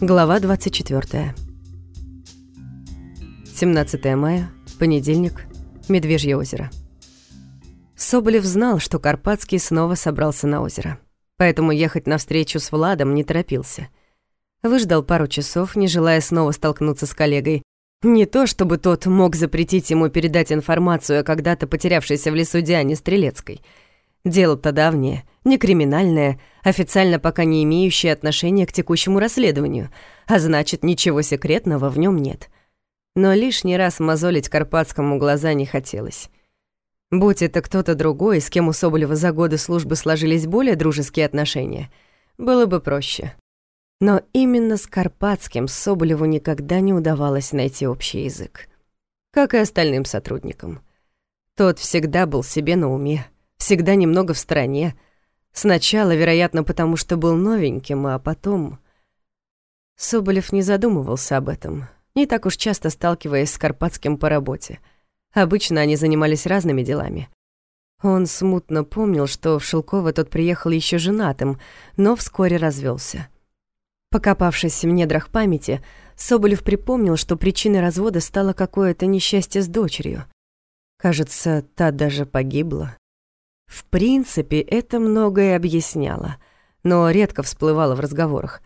Глава 24. 17 мая, понедельник, Медвежье озеро. Соболев знал, что Карпатский снова собрался на озеро, поэтому ехать навстречу с Владом не торопился. Выждал пару часов, не желая снова столкнуться с коллегой. Не то, чтобы тот мог запретить ему передать информацию о когда-то потерявшейся в лесу Диане Стрелецкой. Дело-то давнее, не криминальное, официально пока не имеющее отношения к текущему расследованию, а значит, ничего секретного в нем нет. Но лишний раз мозолить Карпатскому глаза не хотелось. Будь это кто-то другой, с кем у Соболева за годы службы сложились более дружеские отношения, было бы проще. Но именно с Карпатским Соболеву никогда не удавалось найти общий язык. Как и остальным сотрудникам. Тот всегда был себе на уме, всегда немного в стороне. Сначала, вероятно, потому что был новеньким, а потом... Соболев не задумывался об этом, не так уж часто сталкиваясь с Карпатским по работе — Обычно они занимались разными делами. Он смутно помнил, что в Шелково тот приехал еще женатым, но вскоре развелся. Покопавшись в недрах памяти, Соболев припомнил, что причиной развода стало какое-то несчастье с дочерью. Кажется, та даже погибла. В принципе, это многое объясняло, но редко всплывало в разговорах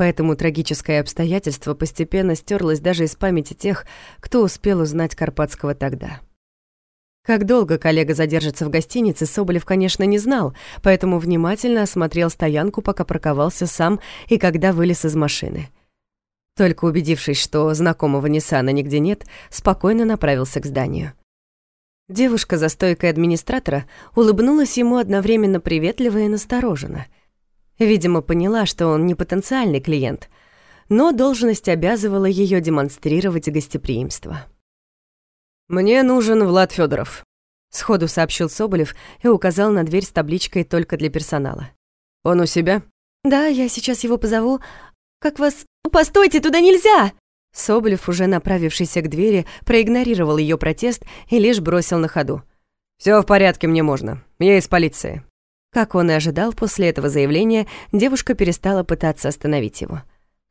поэтому трагическое обстоятельство постепенно стерлось даже из памяти тех, кто успел узнать Карпатского тогда. Как долго коллега задержится в гостинице, Соболев, конечно, не знал, поэтому внимательно осмотрел стоянку, пока парковался сам и когда вылез из машины. Только убедившись, что знакомого Ниссана нигде нет, спокойно направился к зданию. Девушка за стойкой администратора улыбнулась ему одновременно приветливо и настороженно — Видимо, поняла, что он не потенциальный клиент, но должность обязывала ее демонстрировать гостеприимство. «Мне нужен Влад Федоров, сходу сообщил Соболев и указал на дверь с табличкой «Только для персонала». «Он у себя?» «Да, я сейчас его позову. Как вас... Постойте, туда нельзя!» Соболев, уже направившийся к двери, проигнорировал ее протест и лишь бросил на ходу. Все в порядке, мне можно. Я из полиции». Как он и ожидал, после этого заявления девушка перестала пытаться остановить его.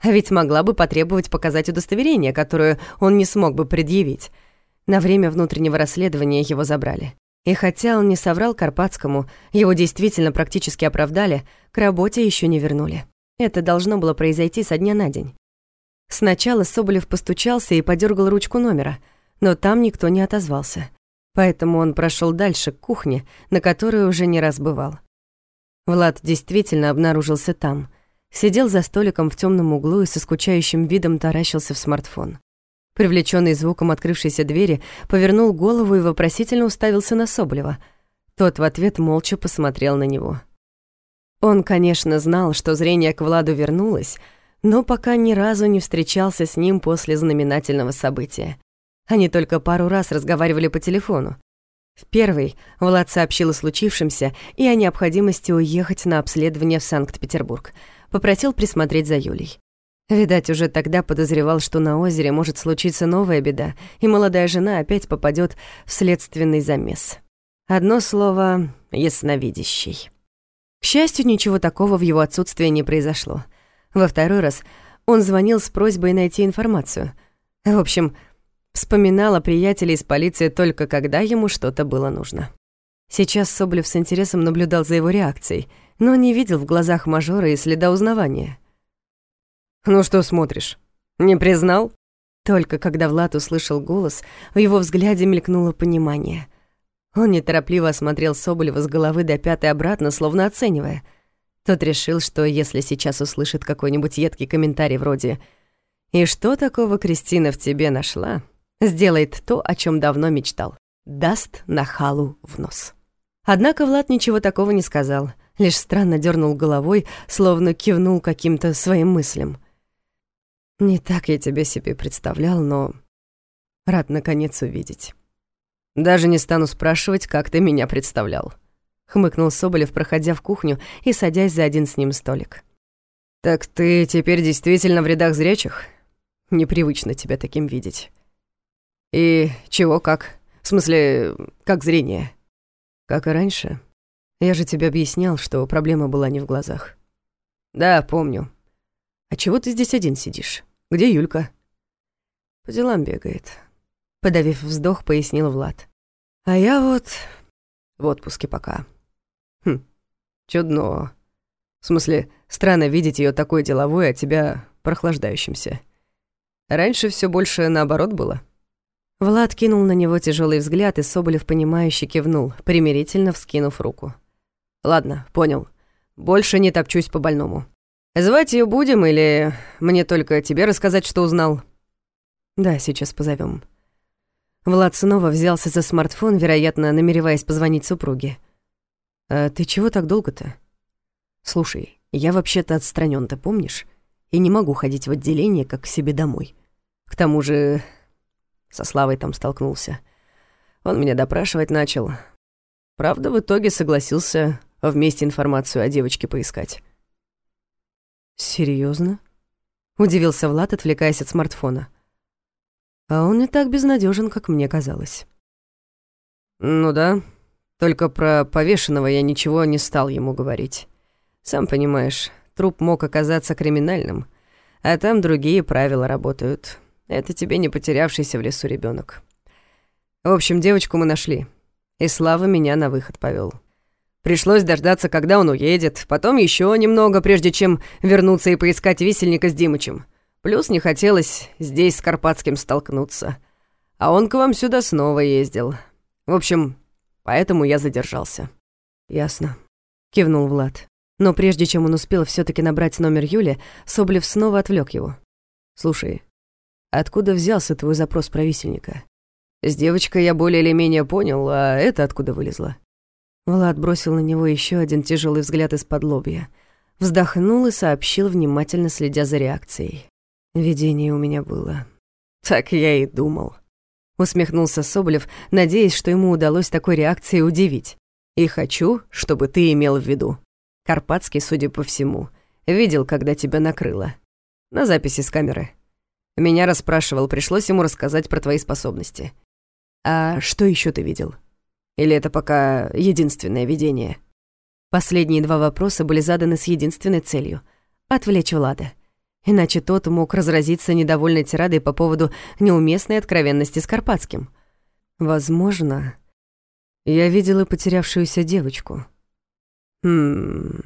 А ведь могла бы потребовать показать удостоверение, которое он не смог бы предъявить. На время внутреннего расследования его забрали. И хотя он не соврал Карпатскому, его действительно практически оправдали, к работе еще не вернули. Это должно было произойти со дня на день. Сначала Соболев постучался и подергал ручку номера, но там никто не отозвался. Поэтому он прошел дальше, к кухне, на которой уже не раз бывал. Влад действительно обнаружился там. Сидел за столиком в темном углу и со скучающим видом таращился в смартфон. Привлеченный звуком открывшейся двери, повернул голову и вопросительно уставился на Соблева. Тот в ответ молча посмотрел на него. Он, конечно, знал, что зрение к Владу вернулось, но пока ни разу не встречался с ним после знаменательного события. Они только пару раз разговаривали по телефону. В первый Влад сообщил о случившемся и о необходимости уехать на обследование в Санкт-Петербург. Попросил присмотреть за Юлей. Видать, уже тогда подозревал, что на озере может случиться новая беда, и молодая жена опять попадет в следственный замес. Одно слово — ясновидящий. К счастью, ничего такого в его отсутствии не произошло. Во второй раз он звонил с просьбой найти информацию. В общем, Вспоминал о приятеле из полиции только когда ему что-то было нужно. Сейчас Соблев с интересом наблюдал за его реакцией, но не видел в глазах мажора и следа узнавания. «Ну что смотришь? Не признал?» Только когда Влад услышал голос, в его взгляде мелькнуло понимание. Он неторопливо осмотрел Соболева с головы до пятой обратно, словно оценивая. Тот решил, что если сейчас услышит какой-нибудь едкий комментарий вроде «И что такого Кристина в тебе нашла?» сделает то, о чем давно мечтал. Даст нахалу в нос. Однако Влад ничего такого не сказал, лишь странно дернул головой, словно кивнул каким-то своим мыслям. «Не так я тебя себе представлял, но рад наконец увидеть. Даже не стану спрашивать, как ты меня представлял», — хмыкнул Соболев, проходя в кухню и садясь за один с ним столик. «Так ты теперь действительно в рядах зрячих? Непривычно тебя таким видеть». «И чего как? В смысле, как зрение?» «Как и раньше. Я же тебе объяснял, что проблема была не в глазах». «Да, помню. А чего ты здесь один сидишь? Где Юлька?» «По делам бегает», — подавив вздох, пояснил Влад. «А я вот в отпуске пока». «Хм, чудно. В смысле, странно видеть ее такой деловой, а тебя прохлаждающимся. Раньше все больше наоборот было». Влад кинул на него тяжелый взгляд, и Соболев, понимающе кивнул, примирительно вскинув руку. «Ладно, понял. Больше не топчусь по больному. Звать ее будем или мне только тебе рассказать, что узнал?» «Да, сейчас позовем. Влад снова взялся за смартфон, вероятно, намереваясь позвонить супруге. «А ты чего так долго-то?» «Слушай, я вообще-то отстранён, ты помнишь? И не могу ходить в отделение, как к себе домой. К тому же со Славой там столкнулся. Он меня допрашивать начал. Правда, в итоге согласился вместе информацию о девочке поискать. Серьезно? Удивился Влад, отвлекаясь от смартфона. А он не так безнадежен, как мне казалось. Ну да, только про повешенного я ничего не стал ему говорить. Сам понимаешь, труп мог оказаться криминальным, а там другие правила работают. Это тебе не потерявшийся в лесу ребенок. В общем, девочку мы нашли, и Слава меня на выход повел. Пришлось дождаться, когда он уедет, потом еще немного, прежде чем вернуться и поискать висельника с Димычем. Плюс не хотелось здесь с Карпатским столкнуться. А он к вам сюда снова ездил. В общем, поэтому я задержался. «Ясно», — кивнул Влад. Но прежде чем он успел все таки набрать номер Юли, Соблев снова отвлек его. «Слушай, Откуда взялся твой запрос про висельника? С девочкой я более или менее понял, а это откуда вылезло? Влад бросил на него еще один тяжелый взгляд из-под лобья. Вздохнул и сообщил, внимательно следя за реакцией. Видение у меня было. Так я и думал. Усмехнулся Соболев, надеясь, что ему удалось такой реакцией удивить. И хочу, чтобы ты имел в виду. Карпатский, судя по всему, видел, когда тебя накрыло. На записи с камеры. Меня расспрашивал, пришлось ему рассказать про твои способности. А что еще ты видел? Или это пока единственное видение? Последние два вопроса были заданы с единственной целью — отвлечь Влада. Иначе тот мог разразиться недовольной тирадой по поводу неуместной откровенности с Карпатским. Возможно, я видела потерявшуюся девочку. Хм...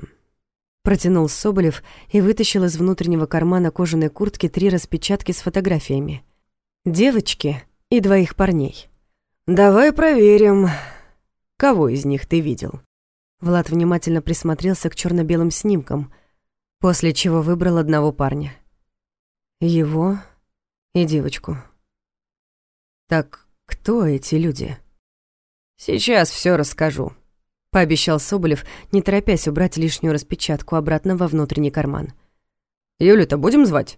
Протянул Соболев и вытащил из внутреннего кармана кожаной куртки три распечатки с фотографиями. Девочки и двоих парней. «Давай проверим, кого из них ты видел?» Влад внимательно присмотрелся к черно белым снимкам, после чего выбрал одного парня. Его и девочку. «Так кто эти люди?» «Сейчас все расскажу», пообещал Соболев, не торопясь убрать лишнюю распечатку обратно во внутренний карман. «Юлю-то будем звать?»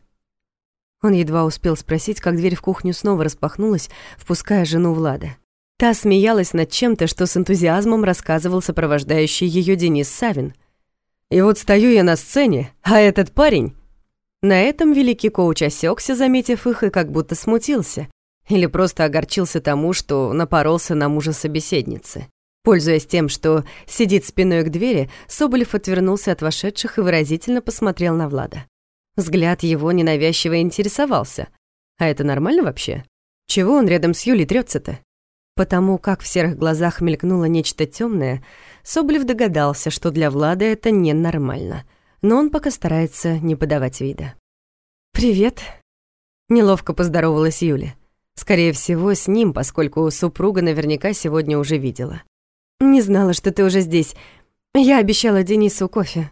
Он едва успел спросить, как дверь в кухню снова распахнулась, впуская жену Влада. Та смеялась над чем-то, что с энтузиазмом рассказывал сопровождающий ее Денис Савин. «И вот стою я на сцене, а этот парень...» На этом великий коуч осекся, заметив их, и как будто смутился. Или просто огорчился тому, что напоролся на мужа собеседницы. Пользуясь тем, что сидит спиной к двери, Соболев отвернулся от вошедших и выразительно посмотрел на Влада. Взгляд его ненавязчиво интересовался. А это нормально вообще? Чего он рядом с Юлей трется-то? Потому как в серых глазах мелькнуло нечто темное, Соболев догадался, что для Влада это ненормально. Но он пока старается не подавать вида. «Привет», — неловко поздоровалась Юля. Скорее всего, с ним, поскольку супруга наверняка сегодня уже видела. «Не знала, что ты уже здесь. Я обещала Денису кофе».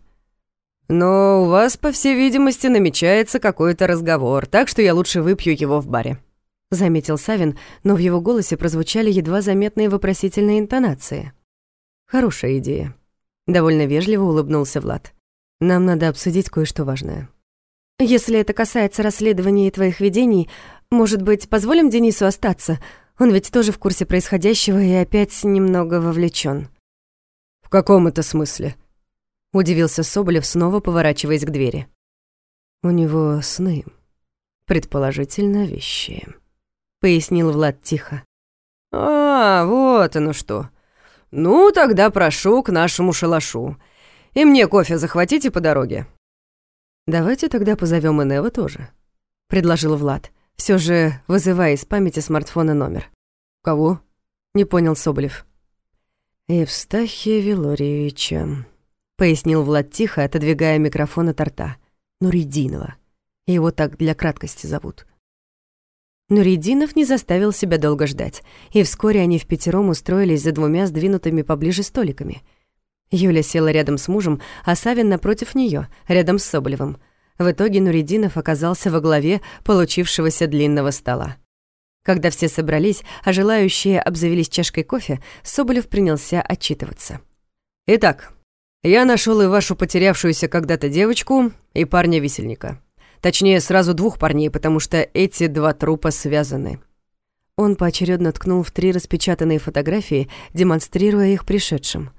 «Но у вас, по всей видимости, намечается какой-то разговор, так что я лучше выпью его в баре», — заметил Савин, но в его голосе прозвучали едва заметные вопросительные интонации. «Хорошая идея». Довольно вежливо улыбнулся Влад. «Нам надо обсудить кое-что важное». «Если это касается расследования твоих видений, может быть, позволим Денису остаться? Он ведь тоже в курсе происходящего и опять немного вовлечен. «В каком это смысле?» — удивился Соболев, снова поворачиваясь к двери. «У него сны, предположительно, вещи», — пояснил Влад тихо. «А, вот оно что. Ну, тогда прошу к нашему шалашу. И мне кофе захватите по дороге». «Давайте тогда позовем Энева тоже», — предложил Влад, все же вызывая из памяти смартфона номер. «Кого?» — не понял Соболев. «Евстахия Вилорьевича», — пояснил Влад тихо, отодвигая микрофон от рта. «Нуридинова. Его так для краткости зовут». Нуридинов не заставил себя долго ждать, и вскоре они в пятером устроились за двумя сдвинутыми поближе столиками. Юля села рядом с мужем, а Савин напротив нее, рядом с Соболевым. В итоге Нуридинов оказался во главе получившегося длинного стола. Когда все собрались, а желающие обзавелись чашкой кофе, Соболев принялся отчитываться. «Итак, я нашел и вашу потерявшуюся когда-то девочку, и парня-висельника. Точнее, сразу двух парней, потому что эти два трупа связаны. Он поочередно ткнул в три распечатанные фотографии, демонстрируя их пришедшим.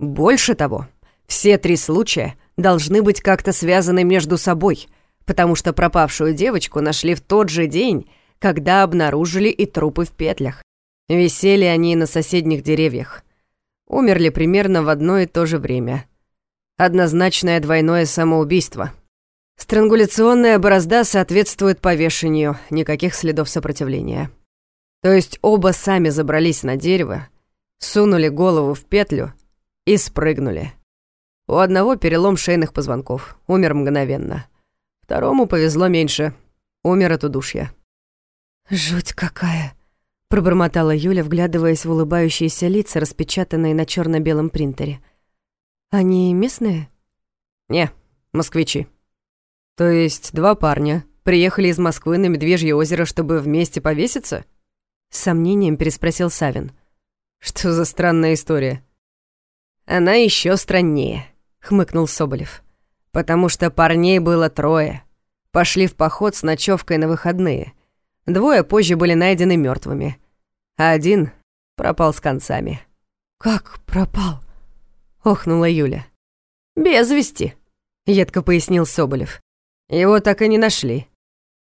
Больше того, все три случая должны быть как-то связаны между собой, потому что пропавшую девочку нашли в тот же день, когда обнаружили и трупы в петлях. Висели они на соседних деревьях. Умерли примерно в одно и то же время. Однозначное двойное самоубийство — Странгуляционная борозда соответствует повешению, никаких следов сопротивления. То есть оба сами забрались на дерево, сунули голову в петлю и спрыгнули. У одного перелом шейных позвонков, умер мгновенно. Второму повезло меньше, умер от удушья. «Жуть какая!» — пробормотала Юля, вглядываясь в улыбающиеся лица, распечатанные на черно белом принтере. «Они местные?» «Не, москвичи». То есть два парня приехали из Москвы на Медвежье озеро, чтобы вместе повеситься? С сомнением переспросил Савин. Что за странная история? Она еще страннее, хмыкнул Соболев. Потому что парней было трое. Пошли в поход с ночевкой на выходные. Двое позже были найдены мертвыми, а один пропал с концами. «Как пропал?» — охнула Юля. «Без вести», — едко пояснил Соболев. Его так и не нашли.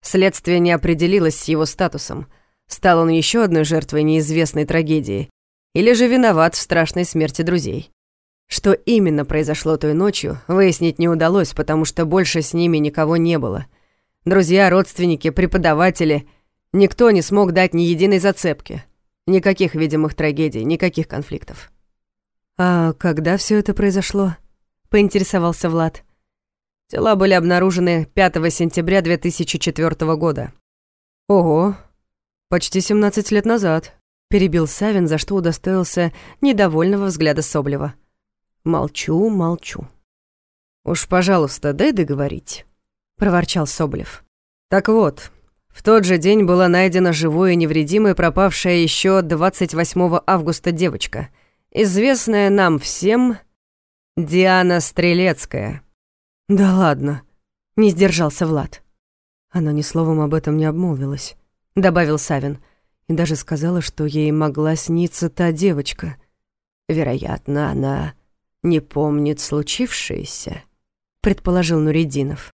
Следствие не определилось с его статусом. Стал он еще одной жертвой неизвестной трагедии или же виноват в страшной смерти друзей. Что именно произошло той ночью, выяснить не удалось, потому что больше с ними никого не было. Друзья, родственники, преподаватели — никто не смог дать ни единой зацепки. Никаких видимых трагедий, никаких конфликтов. «А когда все это произошло?» — поинтересовался Влад. Тела были обнаружены 5 сентября 2004 года. Ого, почти 17 лет назад, перебил Савин, за что удостоился недовольного взгляда Соблева. Молчу, молчу. Уж, пожалуйста, дай договорить, проворчал Соблев. Так вот, в тот же день была найдена живой и невредимой пропавшая еще 28 августа девочка, известная нам всем Диана Стрелецкая. «Да ладно», — не сдержался Влад. Она ни словом об этом не обмолвилась, — добавил Савин, и даже сказала, что ей могла сниться та девочка. «Вероятно, она не помнит случившееся», — предположил Нуридинов.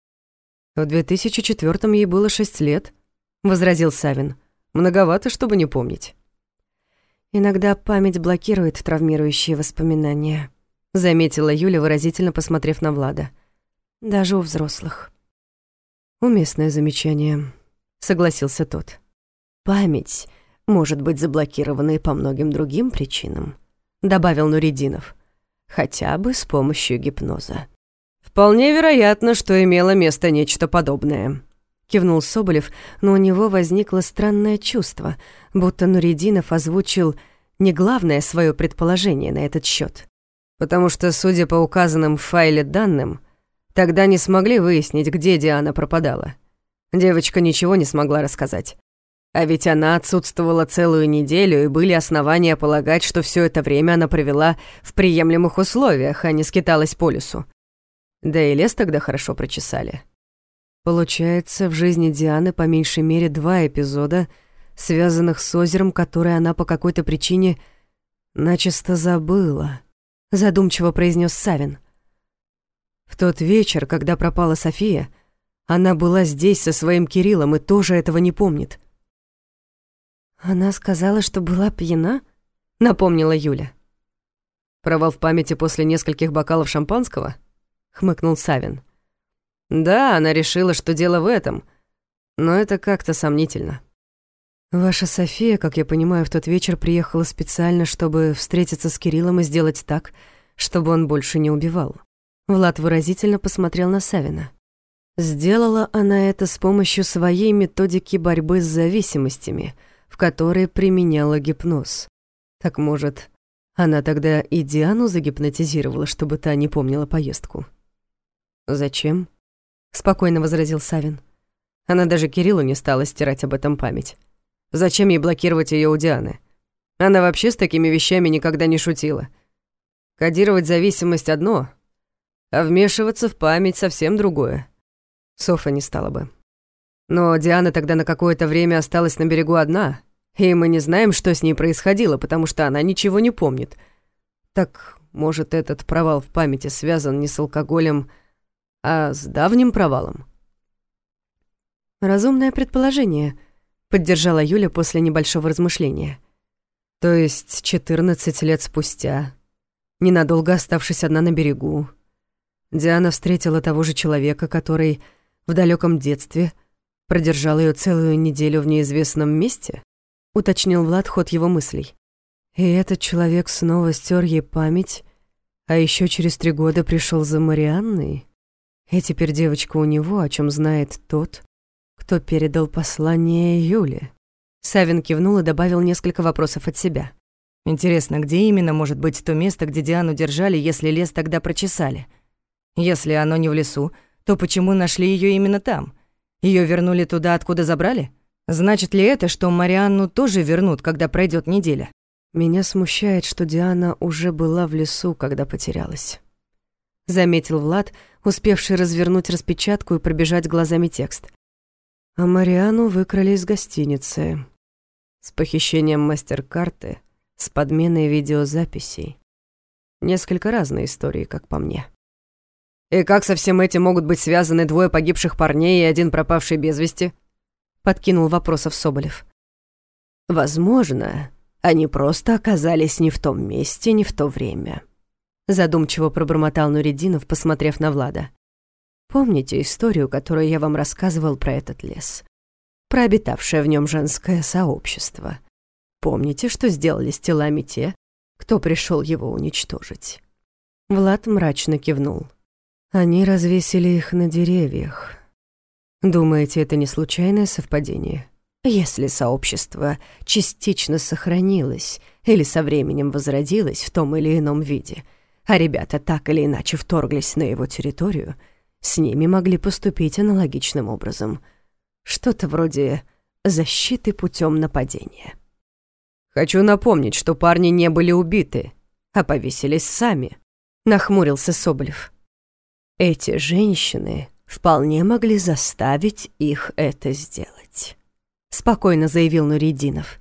«В 2004-м ей было шесть лет», — возразил Савин. «Многовато, чтобы не помнить». «Иногда память блокирует травмирующие воспоминания», — заметила Юля, выразительно посмотрев на Влада даже у взрослых. Уместное замечание, согласился тот. Память может быть заблокирована и по многим другим причинам, добавил Нуридинов, хотя бы с помощью гипноза. Вполне вероятно, что имело место нечто подобное. Кивнул Соболев, но у него возникло странное чувство, будто Нуридинов озвучил не главное свое предположение на этот счет. Потому что, судя по указанным в файле данным, Тогда не смогли выяснить, где Диана пропадала. Девочка ничего не смогла рассказать. А ведь она отсутствовала целую неделю, и были основания полагать, что все это время она провела в приемлемых условиях, а не скиталась по лесу. Да и лес тогда хорошо прочесали. Получается, в жизни Дианы по меньшей мере два эпизода, связанных с озером, которое она по какой-то причине начисто забыла, задумчиво произнес Савин. В тот вечер, когда пропала София, она была здесь со своим Кириллом и тоже этого не помнит. «Она сказала, что была пьяна?» — напомнила Юля. «Провал в памяти после нескольких бокалов шампанского?» — хмыкнул Савин. Да, она решила, что дело в этом, но это как-то сомнительно. Ваша София, как я понимаю, в тот вечер приехала специально, чтобы встретиться с Кириллом и сделать так, чтобы он больше не убивал. Влад выразительно посмотрел на Савина. Сделала она это с помощью своей методики борьбы с зависимостями, в которой применяла гипноз. Так может, она тогда и Диану загипнотизировала, чтобы та не помнила поездку? «Зачем?» — спокойно возразил Савин. Она даже Кириллу не стала стирать об этом память. Зачем ей блокировать ее у Дианы? Она вообще с такими вещами никогда не шутила. Кодировать зависимость одно, а вмешиваться в память совсем другое. Софа не стала бы. Но Диана тогда на какое-то время осталась на берегу одна, и мы не знаем, что с ней происходило, потому что она ничего не помнит. Так, может, этот провал в памяти связан не с алкоголем, а с давним провалом? Разумное предположение — поддержала Юля после небольшого размышления. То есть 14 лет спустя, ненадолго оставшись одна на берегу, Диана встретила того же человека, который в далеком детстве продержал ее целую неделю в неизвестном месте? Уточнил Влад ход его мыслей. И этот человек снова стер ей память, а еще через три года пришел за Марианной, и теперь девочка у него, о чем знает тот, кто передал послание Юле. Савин кивнул и добавил несколько вопросов от себя. Интересно, где именно может быть то место, где Диану держали, если лес тогда прочесали? Если оно не в лесу, то почему нашли ее именно там? Ее вернули туда, откуда забрали? Значит ли это, что Марианну тоже вернут, когда пройдет неделя? Меня смущает, что Диана уже была в лесу, когда потерялась. Заметил Влад, успевший развернуть распечатку и пробежать глазами текст. А Мариану выкрали из гостиницы. С похищением мастер-карты, с подменой видеозаписей. Несколько разные истории, как по мне. «И как со всем этим могут быть связаны двое погибших парней и один пропавший без вести?» Подкинул вопросов Соболев. «Возможно, они просто оказались не в том месте, не в то время», задумчиво пробормотал Нуридинов, посмотрев на Влада. Помните историю, которую я вам рассказывал про этот лес? Про обитавшее в нем женское сообщество. Помните, что сделали с телами те, кто пришел его уничтожить?» Влад мрачно кивнул. «Они развесили их на деревьях. Думаете, это не случайное совпадение?» Если сообщество частично сохранилось или со временем возродилось в том или ином виде, а ребята так или иначе вторглись на его территорию — с ними могли поступить аналогичным образом. Что-то вроде защиты путем нападения. «Хочу напомнить, что парни не были убиты, а повесились сами», — нахмурился Соболев. «Эти женщины вполне могли заставить их это сделать», — спокойно заявил Нуридинов.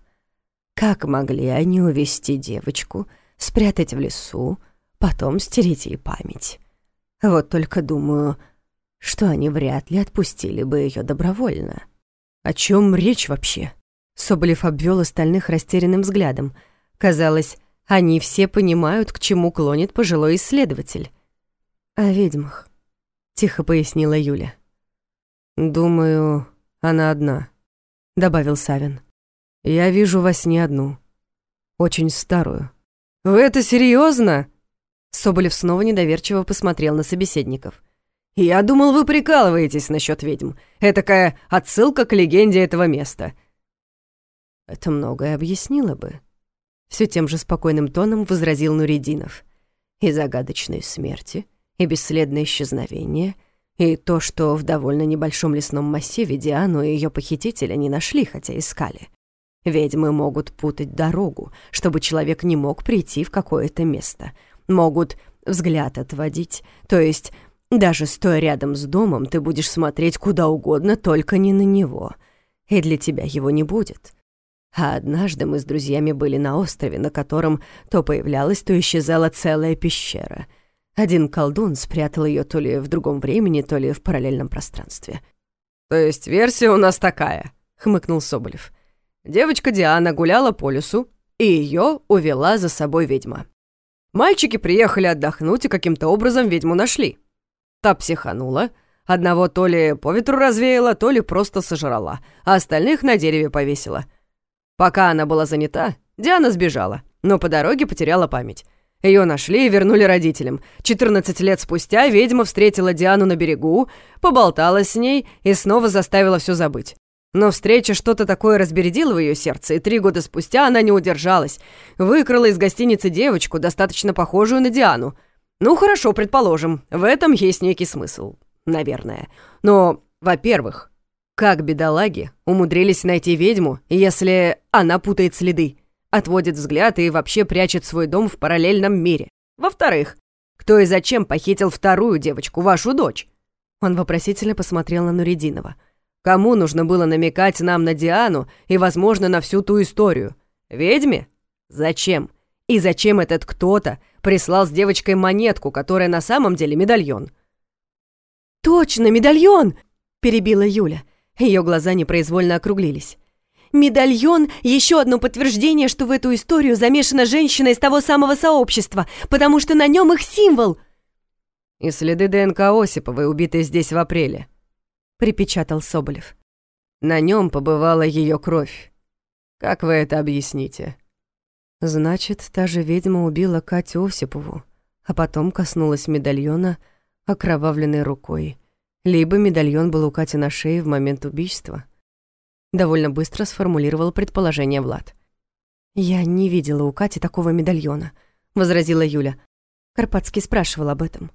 «Как могли они увести девочку, спрятать в лесу, потом стереть ей память? Вот только думаю, что они вряд ли отпустили бы ее добровольно. О чем речь вообще? Соболев обвел остальных растерянным взглядом. Казалось, они все понимают, к чему клонит пожилой исследователь. «О ведьмах», — тихо пояснила Юля. «Думаю, она одна», — добавил Савин. «Я вижу во сне одну. Очень старую». «Вы это серьезно? Соболев снова недоверчиво посмотрел на собеседников. «Я думал, вы прикалываетесь насчет ведьм. Этакая отсылка к легенде этого места». «Это многое объяснило бы», — все тем же спокойным тоном возразил Нуридинов. «И загадочные смерти, и бесследное исчезновение, и то, что в довольно небольшом лесном массиве Диану и ее похитителя не нашли, хотя искали. Ведьмы могут путать дорогу, чтобы человек не мог прийти в какое-то место. Могут взгляд отводить, то есть даже стоя рядом с домом, ты будешь смотреть куда угодно, только не на него. И для тебя его не будет. А однажды мы с друзьями были на острове, на котором то появлялась, то исчезала целая пещера. Один колдун спрятал ее то ли в другом времени, то ли в параллельном пространстве. «То есть версия у нас такая», — хмыкнул Соболев. «Девочка Диана гуляла по лесу, и ее увела за собой ведьма. Мальчики приехали отдохнуть и каким-то образом ведьму нашли. Та психанула, Одного то ли по ветру развеяла, то ли просто сожрала, а остальных на дереве повесила. Пока она была занята, Диана сбежала, но по дороге потеряла память. Ее нашли и вернули родителям. 14 лет спустя ведьма встретила Диану на берегу, поболтала с ней и снова заставила все забыть. Но встреча что-то такое разбередила в ее сердце, и три года спустя она не удержалась. Выкрала из гостиницы девочку, достаточно похожую на Диану. Ну хорошо, предположим, в этом есть некий смысл. Наверное. Но, во-первых, как бедолаги умудрились найти ведьму, если она путает следы? Отводит взгляд и вообще прячет свой дом в параллельном мире. Во-вторых, кто и зачем похитил вторую девочку, вашу дочь?» Он вопросительно посмотрел на Нуридинова. «Кому нужно было намекать нам на Диану и, возможно, на всю ту историю? Ведьме? Зачем? И зачем этот кто-то прислал с девочкой монетку, которая на самом деле медальон?» «Точно, медальон!» — перебила Юля. Ее глаза непроизвольно округлились. Медальон — еще одно подтверждение, что в эту историю замешана женщина из того самого сообщества, потому что на нем их символ. «И следы ДНК Осиповой, убитой здесь в апреле», — припечатал Соболев. «На нем побывала ее кровь. Как вы это объясните?» Значит, та же ведьма убила Катю Осипову, а потом коснулась медальона окровавленной рукой. Либо медальон был у Кати на шее в момент убийства. Довольно быстро сформулировал предположение Влад. «Я не видела у Кати такого медальона», — возразила Юля. Карпатский спрашивал об этом.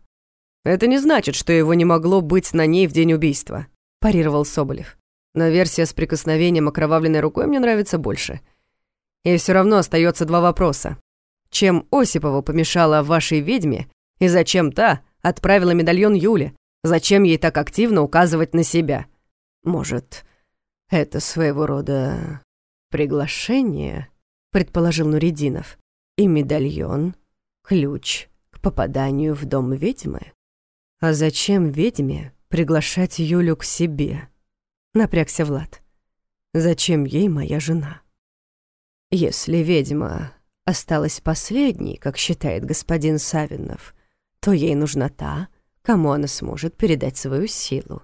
«Это не значит, что его не могло быть на ней в день убийства», — парировал Соболев. «Но версия с прикосновением окровавленной рукой мне нравится больше. И все равно остается два вопроса. Чем Осипову помешала вашей ведьме, и зачем та отправила медальон Юле? Зачем ей так активно указывать на себя? Может, «Это своего рода приглашение», — предположил Нуридинов. «И медальон — ключ к попаданию в дом ведьмы». «А зачем ведьме приглашать Юлю к себе?» — напрягся Влад. «Зачем ей моя жена?» «Если ведьма осталась последней, как считает господин Савинов, то ей нужна та, кому она сможет передать свою силу,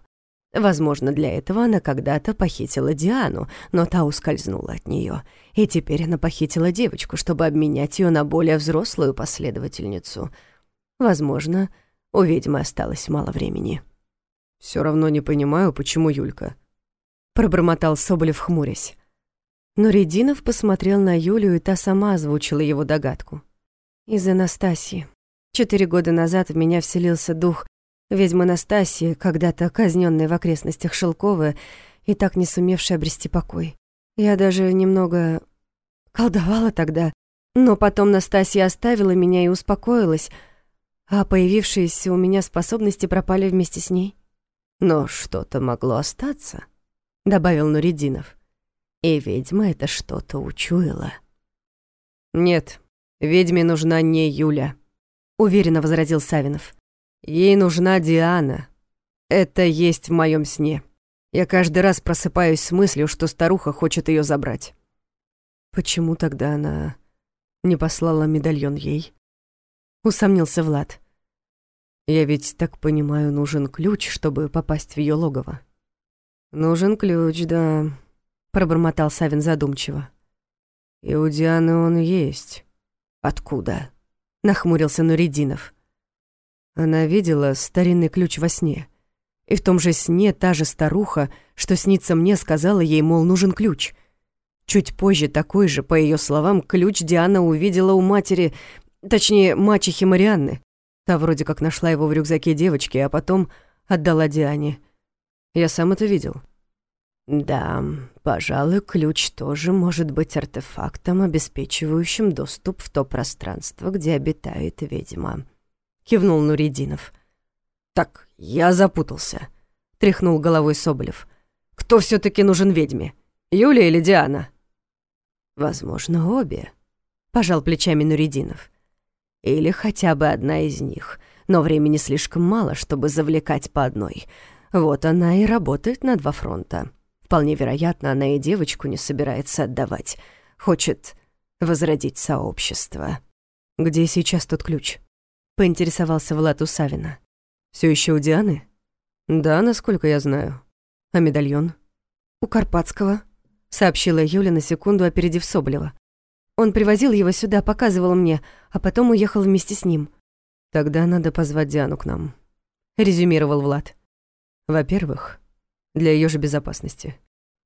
Возможно, для этого она когда-то похитила Диану, но та ускользнула от нее. И теперь она похитила девочку, чтобы обменять ее на более взрослую последовательницу. Возможно, у ведьмы осталось мало времени. Все равно не понимаю, почему Юлька. Пробормотал Соболев, хмурясь. Но Рединов посмотрел на Юлю, и та сама озвучила его догадку. «Из Анастасии. Четыре года назад в меня вселился дух Ведьма Настасия, когда-то казненная в окрестностях Шелковая и так не сумевшая обрести покой. Я даже немного колдовала тогда, но потом Настасья оставила меня и успокоилась, а появившиеся у меня способности пропали вместе с ней. «Но что-то могло остаться», — добавил Нуридинов. «И ведьма это что-то учуяла». «Нет, ведьме нужна не Юля», — уверенно возразил Савинов. Ей нужна Диана. Это есть в моем сне. Я каждый раз просыпаюсь с мыслью, что старуха хочет ее забрать. Почему тогда она не послала медальон ей? Усомнился Влад. Я ведь, так понимаю, нужен ключ, чтобы попасть в ее логово. Нужен ключ, да, пробормотал Савин задумчиво. И у Дианы он есть. Откуда? Нахмурился Нуридинов. Она видела старинный ключ во сне. И в том же сне та же старуха, что снится мне, сказала ей, мол, нужен ключ. Чуть позже такой же, по ее словам, ключ Диана увидела у матери, точнее, мачехи Марианны. Та вроде как нашла его в рюкзаке девочки, а потом отдала Диане. Я сам это видел. Да, пожалуй, ключ тоже может быть артефактом, обеспечивающим доступ в то пространство, где обитает ведьма. — кивнул Нуридинов. «Так, я запутался», — тряхнул головой Соболев. «Кто все таки нужен ведьме? Юлия или Диана?» «Возможно, обе», — пожал плечами Нуридинов. «Или хотя бы одна из них, но времени слишком мало, чтобы завлекать по одной. Вот она и работает на два фронта. Вполне вероятно, она и девочку не собирается отдавать. Хочет возродить сообщество». «Где сейчас тот ключ?» Поинтересовался Влад у Савина. «Все еще у Дианы?» Да, насколько я знаю. А медальон? У Карпатского, сообщила Юля на секунду, опередив Соболева. Он привозил его сюда, показывал мне, а потом уехал вместе с ним. Тогда надо позвать Диану к нам, резюмировал Влад. Во-первых, для ее же безопасности.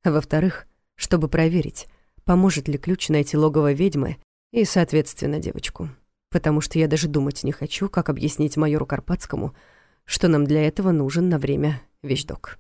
Во-вторых, чтобы проверить, поможет ли ключ найти логово ведьмы и, соответственно, девочку. Потому что я даже думать не хочу, как объяснить майору Карпатскому, что нам для этого нужен на время вещдок.